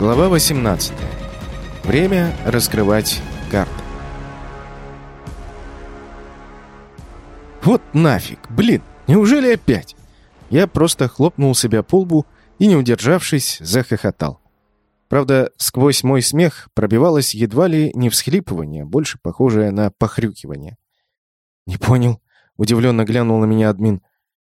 Глава 18. Время раскрывать карты. Вот нафиг, блин, неужели опять? Я просто хлопнул себя по лбу и, не удержавшись, захохотал. Правда, сквозь мой смех пробивалось едва ли не всхлипывание, больше похожее на похрюкивание. «Не понял», — удивленно глянул на меня админ.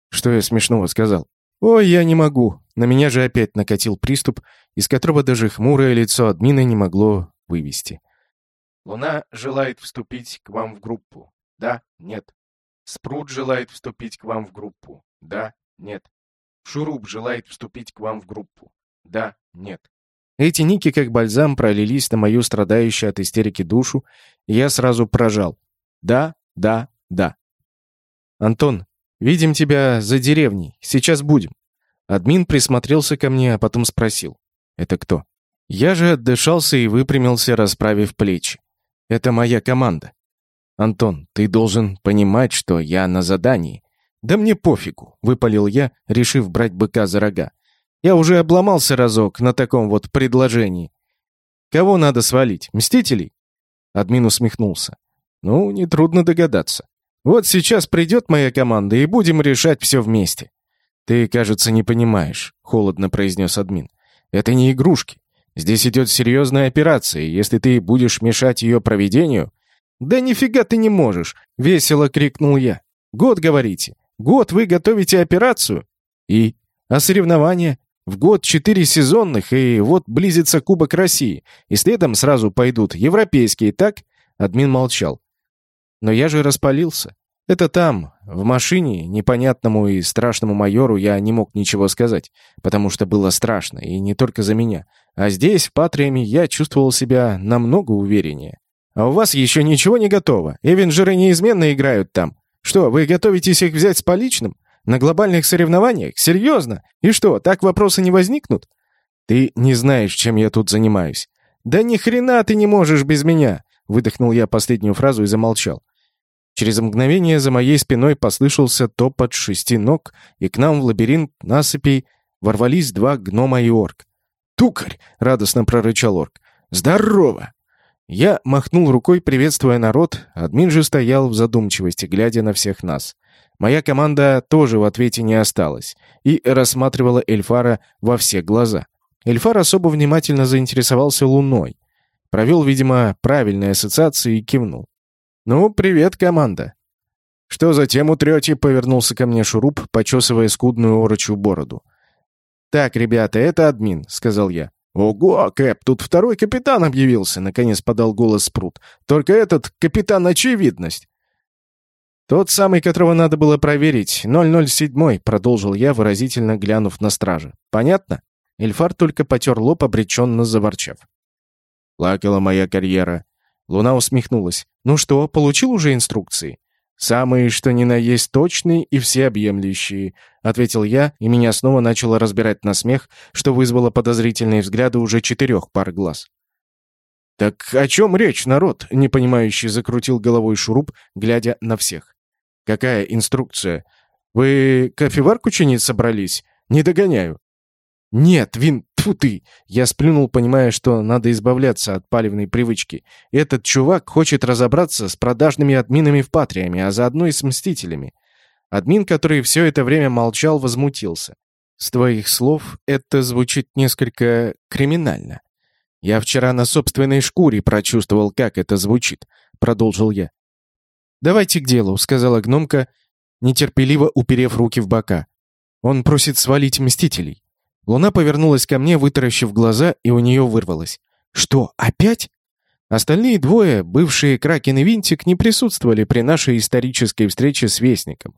«Что я смешного сказал?» «Ой, я не могу. На меня же опять накатил приступ, из которого даже хмурое лицо админа не могло вывести. Луна желает вступить к вам в группу. Да? Нет. Спрут желает вступить к вам в группу. Да? Нет. Шуруп желает вступить к вам в группу. Да? Нет. Эти ники как бальзам пролились на мою страдающую от истерики душу, и я сразу прожал. Да, да, да. Антон, видим тебя за деревней. Сейчас будем. Админ присмотрелся ко мне, а потом спросил. «Это кто?» Я же отдышался и выпрямился, расправив плечи. «Это моя команда». «Антон, ты должен понимать, что я на задании». «Да мне пофигу», — выпалил я, решив брать быка за рога. «Я уже обломался разок на таком вот предложении. Кого надо свалить? Мстителей?» Админ усмехнулся. «Ну, нетрудно догадаться. Вот сейчас придет моя команда, и будем решать все вместе. «Ты, кажется, не понимаешь», — холодно произнес админ. «Это не игрушки. Здесь идет серьезная операция, и если ты будешь мешать ее проведению...» «Да нифига ты не можешь!» — весело крикнул я. «Год, говорите? Год вы готовите операцию?» «И? А соревнования?» В год четыре сезонных, и вот близится Кубок России. И следом сразу пойдут европейские, так?» Админ молчал. «Но я же распалился. Это там, в машине, непонятному и страшному майору я не мог ничего сказать, потому что было страшно, и не только за меня. А здесь, в Патриаме, я чувствовал себя намного увереннее. А у вас еще ничего не готово. Эвенджеры неизменно играют там. Что, вы готовитесь их взять с поличным? На глобальных соревнованиях? Серьезно? И что, так вопросы не возникнут? Ты не знаешь, чем я тут занимаюсь. Да ни хрена ты не можешь без меня! Выдохнул я последнюю фразу и замолчал. Через мгновение за моей спиной послышался топот шести ног, и к нам в лабиринт насыпей ворвались два гнома и орк. «Тукарь!» — радостно прорычал орк. «Здорово!» Я махнул рукой, приветствуя народ, админ же стоял в задумчивости, глядя на всех нас. Моя команда тоже в ответе не осталась и рассматривала Эльфара во все глаза. Эльфар особо внимательно заинтересовался Луной. Провел, видимо, правильные ассоциации и кивнул. «Ну, привет, команда!» «Что затем утрете?» — повернулся ко мне Шуруп, почесывая скудную орочью бороду. «Так, ребята, это админ», — сказал я. «Ого, Кэп, тут второй капитан объявился!» — наконец подал голос Спрут. «Только этот капитан очевидность!» «Тот самый, которого надо было проверить, 007-й», — продолжил я, выразительно глянув на стража. «Понятно?» Эльфар только потер лоб, обреченно заворчав. «Плакала моя карьера. Луна усмехнулась. «Ну что, получил уже инструкции?» «Самые, что ни на есть, точные и всеобъемлющие», — ответил я, и меня снова начало разбирать на смех, что вызвало подозрительные взгляды уже четырех пар глаз. «Так о чем речь, народ?» — непонимающий закрутил головой шуруп, глядя на всех. «Какая инструкция? Вы кофеварку чинить собрались? Не догоняю». «Нет, Вин, тьфу ты!» Я сплюнул, понимая, что надо избавляться от палевной привычки. Этот чувак хочет разобраться с продажными админами в Патриаме, а заодно и с Мстителями. Админ, который все это время молчал, возмутился. «С твоих слов это звучит несколько криминально. Я вчера на собственной шкуре прочувствовал, как это звучит», — продолжил я. «Давайте к делу», — сказала гномка, нетерпеливо уперев руки в бока. «Он просит свалить Мстителей». Луна повернулась ко мне, вытаращив глаза, и у нее вырвалось. «Что, опять?» Остальные двое, бывшие Кракен и Винтик, не присутствовали при нашей исторической встрече с Вестником,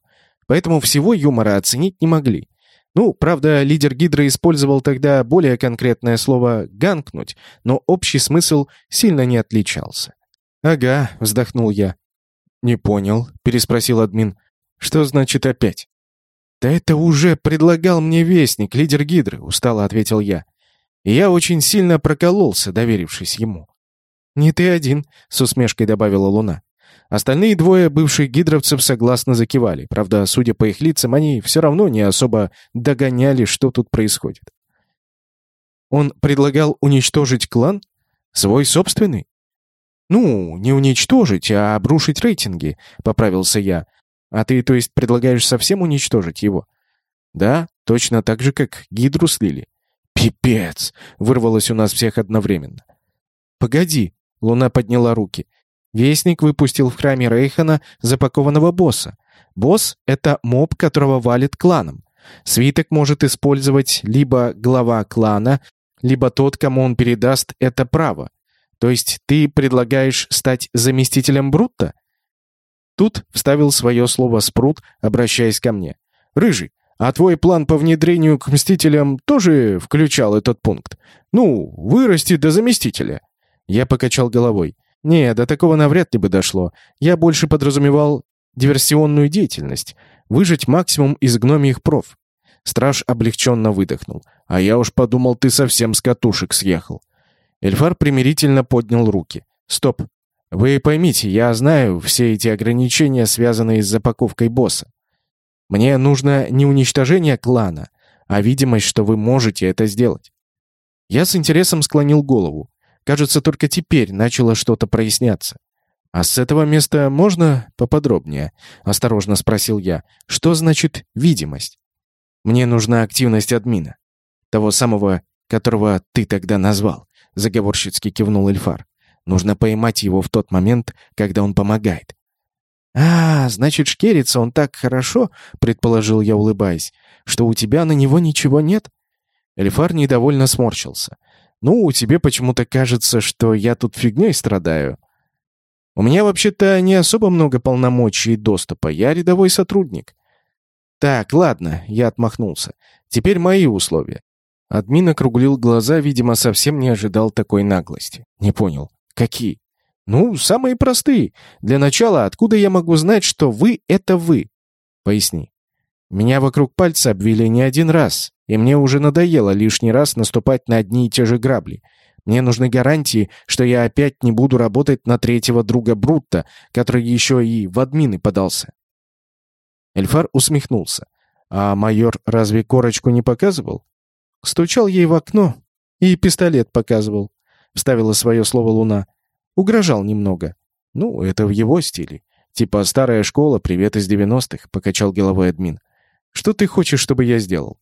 поэтому всего юмора оценить не могли. Ну, правда, лидер Гидры использовал тогда более конкретное слово «ганкнуть», но общий смысл сильно не отличался. «Ага», — вздохнул я. «Не понял», — переспросил админ. «Что значит опять?» «Да это уже предлагал мне Вестник, лидер Гидры», — устало ответил я. И я очень сильно прокололся, доверившись ему. «Не ты один», — с усмешкой добавила Луна. Остальные двое бывших гидровцев согласно закивали. Правда, судя по их лицам, они все равно не особо догоняли, что тут происходит. Он предлагал уничтожить клан? Свой собственный? Ну, не уничтожить, а обрушить рейтинги, поправился я. А ты, то есть, предлагаешь совсем уничтожить его? Да, точно так же, как Гидру слили. Пипец! Вырвалось у нас всех одновременно. Погоди, Луна подняла руки. Вестник выпустил в храме Рейхана запакованного босса. Босс — это моб, которого валит кланом. Свиток может использовать либо глава клана, либо тот, кому он передаст это право. То есть ты предлагаешь стать заместителем Брутта? Тут вставил свое слово Спрут, обращаясь ко мне. «Рыжий, а твой план по внедрению к Мстителям тоже включал этот пункт? Ну, вырасти до заместителя». Я покачал головой. «Не, до такого навряд ли бы дошло. Я больше подразумевал диверсионную деятельность. Выжать максимум из гномьих проф». Страж облегченно выдохнул. «А я уж подумал, ты совсем с катушек съехал». Эльфар примирительно поднял руки. «Стоп. Вы поймите, я знаю все эти ограничения, связанные с запаковкой босса. Мне нужно не уничтожение клана, а видимость, что вы можете это сделать». Я с интересом склонил голову. Кажется, только теперь начало что-то проясняться. «А с этого места можно поподробнее?» — осторожно спросил я. «Что значит видимость?» «Мне нужна активность админа. Того самого, которого ты тогда назвал», — заговорщицки кивнул Эльфар. «Нужно поймать его в тот момент, когда он помогает». «А, значит, шкерится он так хорошо», — предположил я, улыбаясь, «что у тебя на него ничего нет?» Эльфар недовольно сморщился. «Ну, тебе почему-то кажется, что я тут фигней страдаю. У меня вообще-то не особо много полномочий и доступа. Я рядовой сотрудник». «Так, ладно», — я отмахнулся. «Теперь мои условия». Админ округлил глаза, видимо, совсем не ожидал такой наглости. Не понял. «Какие?» «Ну, самые простые. Для начала, откуда я могу знать, что вы — это вы?» «Поясни». «Меня вокруг пальца обвели не один раз, и мне уже надоело лишний раз наступать на одни и те же грабли. Мне нужны гарантии, что я опять не буду работать на третьего друга Брутта, который еще и в админы подался». Эльфар усмехнулся. «А майор разве корочку не показывал?» «Стучал ей в окно и пистолет показывал», — вставила свое слово Луна. «Угрожал немного. Ну, это в его стиле. Типа старая школа, привет из девяностых», — покачал головой админ. «Что ты хочешь, чтобы я сделал?»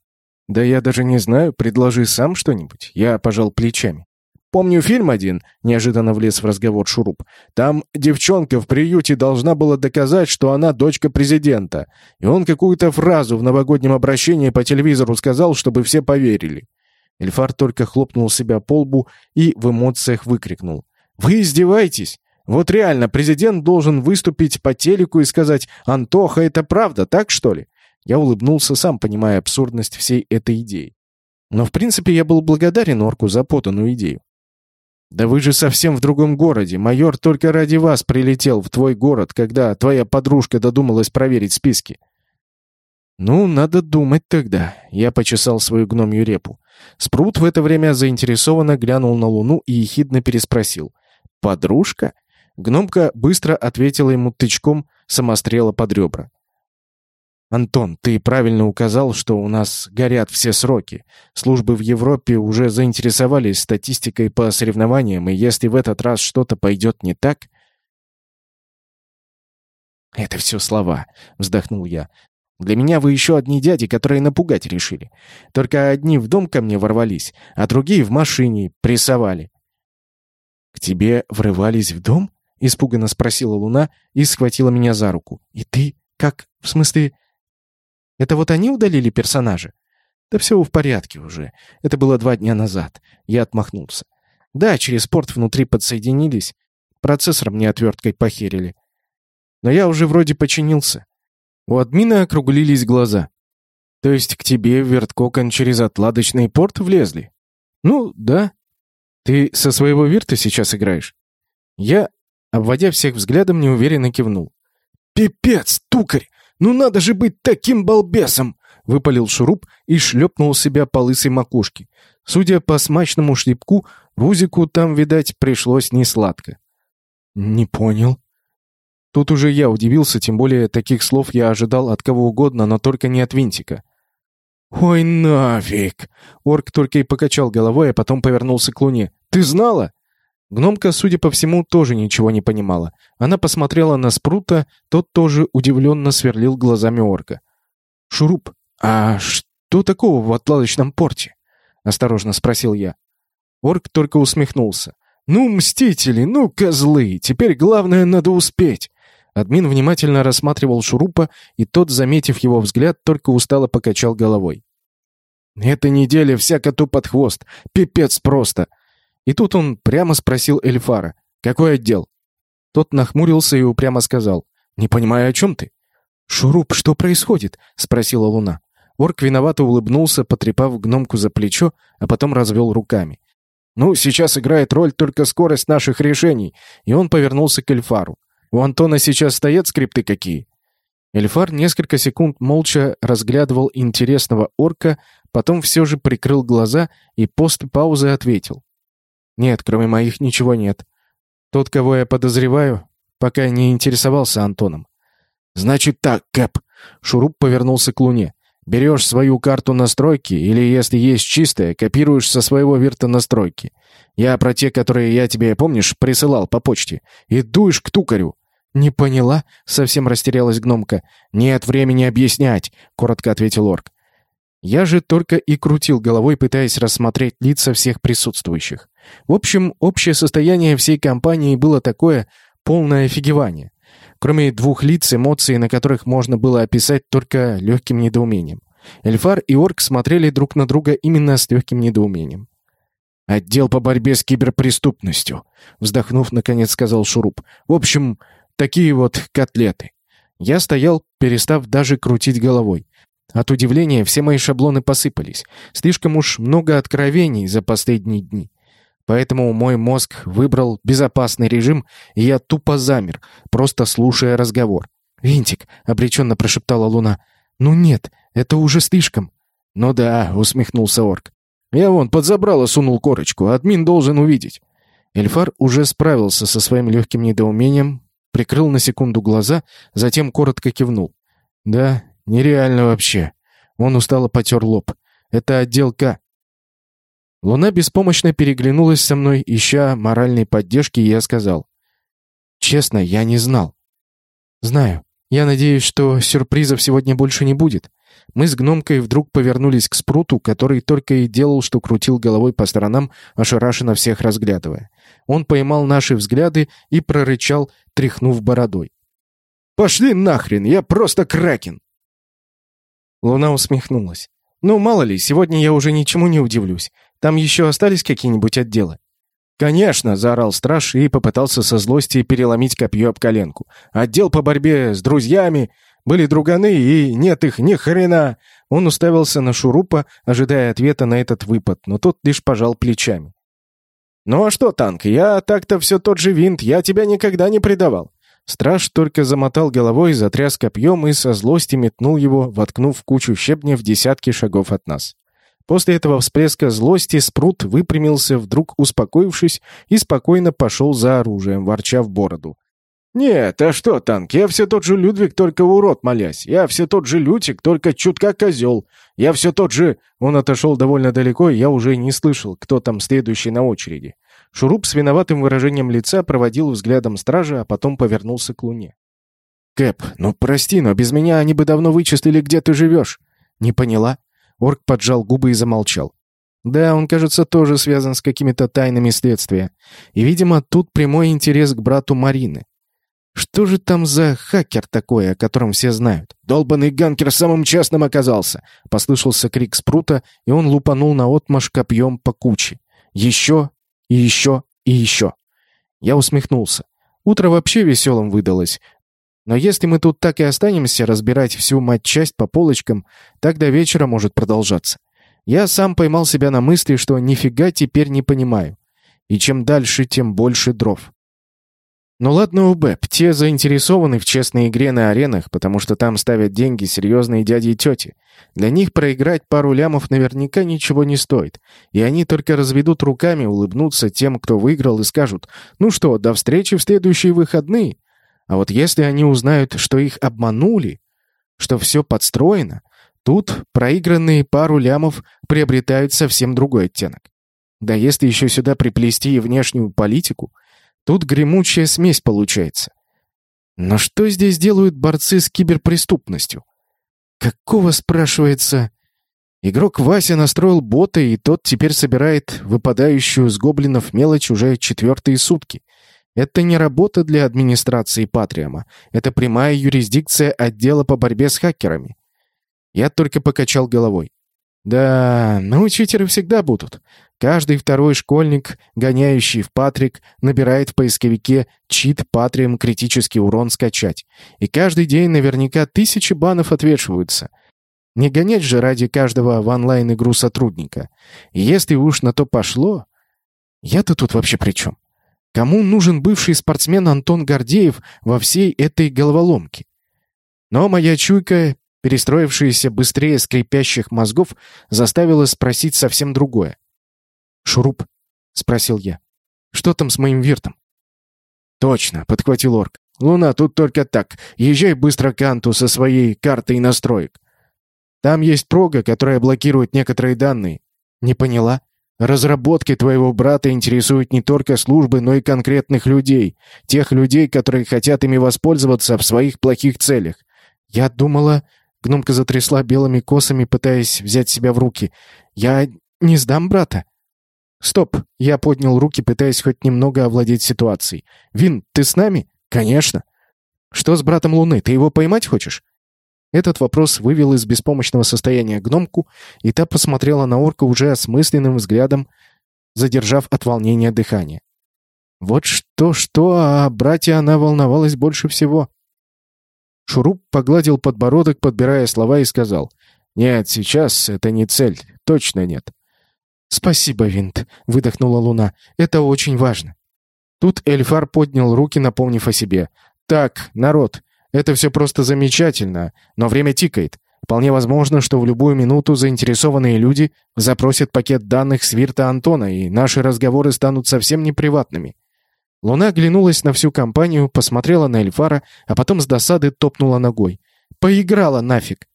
«Да я даже не знаю, предложи сам что-нибудь». Я пожал плечами. «Помню фильм один», — неожиданно влез в разговор Шуруп. «Там девчонка в приюте должна была доказать, что она дочка президента. И он какую-то фразу в новогоднем обращении по телевизору сказал, чтобы все поверили». Эльфар только хлопнул себя по лбу и в эмоциях выкрикнул. «Вы издеваетесь? Вот реально, президент должен выступить по телеку и сказать «Антоха, это правда, так что ли?» Я улыбнулся, сам понимая абсурдность всей этой идеи. Но в принципе я был благодарен Орку за поданную идею. «Да вы же совсем в другом городе. Майор только ради вас прилетел в твой город, когда твоя подружка додумалась проверить списки». «Ну, надо думать тогда», — я почесал свою гномью репу. Спрут в это время заинтересованно глянул на Луну и ехидно переспросил. «Подружка?» Гномка быстро ответила ему тычком самострела под ребра. «Антон, ты правильно указал, что у нас горят все сроки. Службы в Европе уже заинтересовались статистикой по соревнованиям, и если в этот раз что-то пойдет не так...» «Это все слова», — вздохнул я. «Для меня вы еще одни дяди, которые напугать решили. Только одни в дом ко мне ворвались, а другие в машине прессовали». «К тебе врывались в дом?» — испуганно спросила Луна и схватила меня за руку. «И ты? Как? В смысле...» Это вот они удалили персонажа? Да все в порядке уже. Это было два дня назад. Я отмахнулся. Да, через порт внутри подсоединились. Процессор мне отверткой похерили. Но я уже вроде починился. У админа округлились глаза. То есть к тебе, верткокон, через отладочный порт влезли? Ну, да. Ты со своего вирта сейчас играешь? Я, обводя всех взглядом, неуверенно кивнул. «Пипец, тукарь! «Ну надо же быть таким балбесом!» — выпалил шуруп и шлепнул себя по лысой макушке. Судя по смачному шлепку, Рузику там, видать, пришлось несладко. «Не понял». Тут уже я удивился, тем более таких слов я ожидал от кого угодно, но только не от Винтика. «Ой, нафиг!» Орк только и покачал головой, а потом повернулся к Луне. «Ты знала?» Гномка, судя по всему, тоже ничего не понимала. Она посмотрела на Спрута, тот тоже удивленно сверлил глазами орка. «Шуруп, а что такого в отладочном порте?» — осторожно спросил я. Орк только усмехнулся. «Ну, мстители, ну, козлы! Теперь главное, надо успеть!» Админ внимательно рассматривал Шурупа, и тот, заметив его взгляд, только устало покачал головой. «Эта неделя вся коту под хвост. Пипец просто!» И тут он прямо спросил Эльфара. «Какой отдел?» Тот нахмурился и упрямо сказал. «Не понимаю, о чем ты?» «Шуруп, что происходит?» — спросила Луна. Орк виновато улыбнулся, потрепав гномку за плечо, а потом развел руками. «Ну, сейчас играет роль только скорость наших решений», и он повернулся к Эльфару. «У Антона сейчас стоят скрипты какие?» Эльфар несколько секунд молча разглядывал интересного орка, потом все же прикрыл глаза и после паузы ответил. «Нет, кроме моих ничего нет. Тот, кого я подозреваю, пока не интересовался Антоном». «Значит так, Кэп!» Шуруп повернулся к Луне. Берешь свою карту настройки, или, если есть чистая, копируешь со своего вирта настройки. Я про те, которые я тебе, помнишь, присылал по почте. И дуешь к тукарю». «Не поняла?» — совсем растерялась гномка. «Нет времени объяснять», — коротко ответил орк. Я же только и крутил головой, пытаясь рассмотреть лица всех присутствующих. В общем, общее состояние всей компании было такое полное офигевание. Кроме двух лиц, эмоции, на которых можно было описать только легким недоумением. Эльфар и Орк смотрели друг на друга именно с легким недоумением. «Отдел по борьбе с киберпреступностью», — вздохнув, наконец сказал Шуруп. «В общем, такие вот котлеты». Я стоял, перестав даже крутить головой. От удивления все мои шаблоны посыпались. Слишком уж много откровений за последние дни. Поэтому мой мозг выбрал безопасный режим, и я тупо замер, просто слушая разговор. «Винтик», — обреченно прошептала Луна. «Ну нет, это уже слишком». «Ну да», — усмехнулся орк. «Я вон подзабрал и сунул корочку, админ должен увидеть». Эльфар уже справился со своим легким недоумением, прикрыл на секунду глаза, затем коротко кивнул. «Да, нереально вообще». Он устало потер лоб. «Это отдел К. Луна беспомощно переглянулась со мной, ища моральной поддержки, и я сказал. «Честно, я не знал». «Знаю. Я надеюсь, что сюрпризов сегодня больше не будет». Мы с гномкой вдруг повернулись к Спруту, который только и делал, что крутил головой по сторонам, ошарашенно всех разглядывая. Он поймал наши взгляды и прорычал, тряхнув бородой. «Пошли нахрен! Я просто кракен!» Луна усмехнулась. «Ну, мало ли, сегодня я уже ничему не удивлюсь. Там еще остались какие-нибудь отделы?» «Конечно!» — заорал страж и попытался со злости переломить копье об коленку. «Отдел по борьбе с друзьями! Были друганы, и нет их ни хрена!» Он уставился на Шурупа, ожидая ответа на этот выпад, но тот лишь пожал плечами. «Ну а что, танк, я так-то все тот же винт, я тебя никогда не предавал!» Страж только замотал головой, затряс копьем и со злости метнул его, воткнув кучу щебня в десятки шагов от нас. После этого всплеска злости Спрут выпрямился, вдруг успокоившись, и спокойно пошел за оружием, ворча в бороду. «Нет, а что, танк, я все тот же Людвиг, только урод молясь. Я все тот же Лютик, только чутка козел. Я все тот же...» Он отошел довольно далеко, и я уже не слышал, кто там следующий на очереди. Шуруп с виноватым выражением лица проводил взглядом стража, а потом повернулся к Луне. «Кэп, ну прости, но без меня они бы давно вычислили, где ты живешь». «Не поняла?» Орк поджал губы и замолчал. Да, он, кажется, тоже связан с какими-то тайнами следствия. И, видимо, тут прямой интерес к брату Марины. Что же там за хакер такой, о котором все знают? Долбанный ганкер самым честным оказался!» Послышался крик Спрута, и он лупанул на отмаш копьем по куче. «Еще, и еще, и еще!» Я усмехнулся. Утро вообще веселым выдалось. Но если мы тут так и останемся разбирать всю мать-часть по полочкам, так до вечера может продолжаться. Я сам поймал себя на мысли, что нифига теперь не понимаю. И чем дальше, тем больше дров. Ну ладно, УБЭП, те заинтересованы в честной игре на аренах, потому что там ставят деньги серьезные дяди и тети. Для них проиграть пару лямов наверняка ничего не стоит. И они только разведут руками, улыбнутся тем, кто выиграл, и скажут, ну что, до встречи в следующие выходные. А вот если они узнают, что их обманули, что все подстроено, Тут проигранные пару лямов приобретают совсем другой оттенок. Да если еще сюда приплести и внешнюю политику, тут гремучая смесь получается. Но что здесь делают борцы с киберпреступностью? Какого, спрашивается... Игрок Вася настроил бота, и тот теперь собирает выпадающую с гоблинов мелочь уже четвертые сутки. Это не работа для администрации Патриама. Это прямая юрисдикция отдела по борьбе с хакерами. Я только покачал головой. Да, ну читеры всегда будут. Каждый второй школьник, гоняющий в Патрик, набирает в поисковике чит Патриам критический урон скачать. И каждый день наверняка тысячи банов отвешиваются. Не гонять же ради каждого в онлайн-игру сотрудника. Если уж на то пошло... Я-то тут вообще при чем? Кому нужен бывший спортсмен Антон Гордеев во всей этой головоломке? Но моя чуйка перестроившаяся быстрее скрипящих мозгов, заставила спросить совсем другое. «Шуруп?» — спросил я. «Что там с моим виртом?» «Точно», — подхватил орк. «Луна, тут только так. Езжай быстро к Анту со своей картой настроек. Там есть прога, которая блокирует некоторые данные». «Не поняла?» Разработки твоего брата интересуют не только службы, но и конкретных людей. Тех людей, которые хотят ими воспользоваться в своих плохих целях. Я думала, Гномка затрясла белыми косами, пытаясь взять себя в руки. «Я не сдам брата». «Стоп!» — я поднял руки, пытаясь хоть немного овладеть ситуацией. «Вин, ты с нами?» «Конечно!» «Что с братом Луны? Ты его поймать хочешь?» Этот вопрос вывел из беспомощного состояния гномку, и та посмотрела на орка уже осмысленным взглядом, задержав от волнения дыхание. Вот что-что, а братья она волновалась больше всего. Шуруп погладил подбородок, подбирая слова, и сказал. «Нет, сейчас это не цель. Точно нет». «Спасибо, Винт», — выдохнула Луна. «Это очень важно». Тут Эльфар поднял руки, напомнив о себе. «Так, народ, это все просто замечательно, но время тикает. Вполне возможно, что в любую минуту заинтересованные люди запросят пакет данных с Вирта Антона, и наши разговоры станут совсем неприватными. Луна оглянулась на всю компанию, посмотрела на Эльфара, а потом с досады топнула ногой. «Поиграла нафиг!»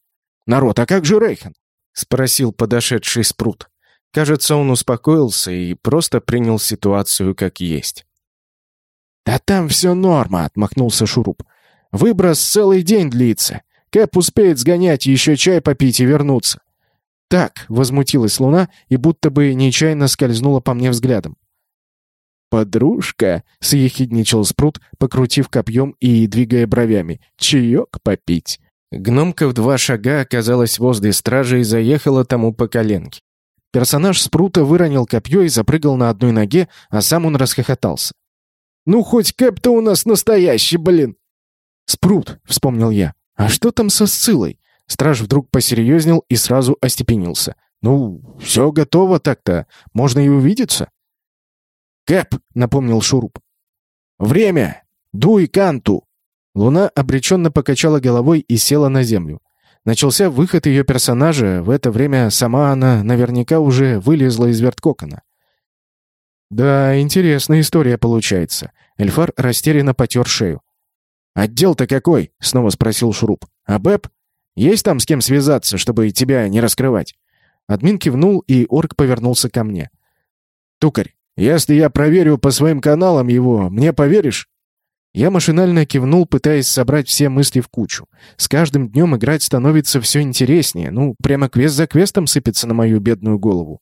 «Народ, а как же Рейхан?» — спросил подошедший Спрут. Кажется, он успокоился и просто принял ситуацию как есть. «Да там все норма», — отмахнулся Шуруп. «Выброс целый день длится. Кэп успеет сгонять, еще чай попить и вернуться». «Так», — возмутилась Луна и будто бы нечаянно скользнула по мне взглядом. «Подружка», — съехидничал Спрут, покрутив копьем и двигая бровями, — «чаек попить». Гномка в два шага оказалась возле стражи и заехала тому по коленке. Персонаж Спрута выронил копье и запрыгал на одной ноге, а сам он расхохотался. «Ну, хоть Кэп-то у нас настоящий, блин!» «Спрут», — вспомнил я. «А что там со Сцилой?» Страж вдруг посерьезнел и сразу остепенился. «Ну, все готово так-то. Можно и увидеться». «Кэп!» — напомнил Шуруп. «Время! Дуй канту!» Луна обреченно покачала головой и села на землю. Начался выход ее персонажа, в это время сама она наверняка уже вылезла из верткокона. «Да, интересная история получается». Эльфар растерянно потер шею. «Отдел-то какой?» — снова спросил Шуруп. «А Бэп? Есть там с кем связаться, чтобы тебя не раскрывать?» Админ кивнул, и орк повернулся ко мне. «Тукарь, если я проверю по своим каналам его, мне поверишь?» Я машинально кивнул, пытаясь собрать все мысли в кучу. С каждым днем играть становится все интереснее. Ну, прямо квест за квестом сыпется на мою бедную голову.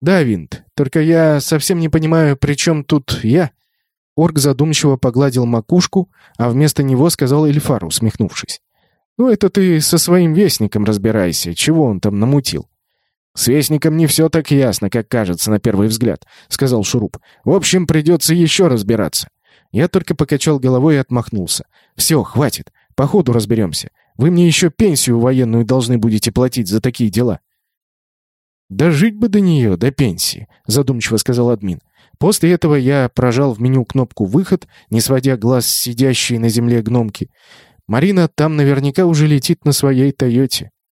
«Да, Винт, только я совсем не понимаю, при чем тут я?» Орг задумчиво погладил макушку, а вместо него сказал Эльфар, усмехнувшись. «Ну, это ты со своим вестником разбирайся, чего он там намутил. «С Вестником не все так ясно, как кажется на первый взгляд», — сказал Шуруп. «В общем, придется еще разбираться». Я только покачал головой и отмахнулся. «Все, хватит. По ходу разберемся. Вы мне еще пенсию военную должны будете платить за такие дела». «Да жить бы до нее, до пенсии», — задумчиво сказал админ. После этого я прожал в меню кнопку «Выход», не сводя глаз с сидящей на земле гномки. Марина там наверняка уже летит на своей «Тойоте».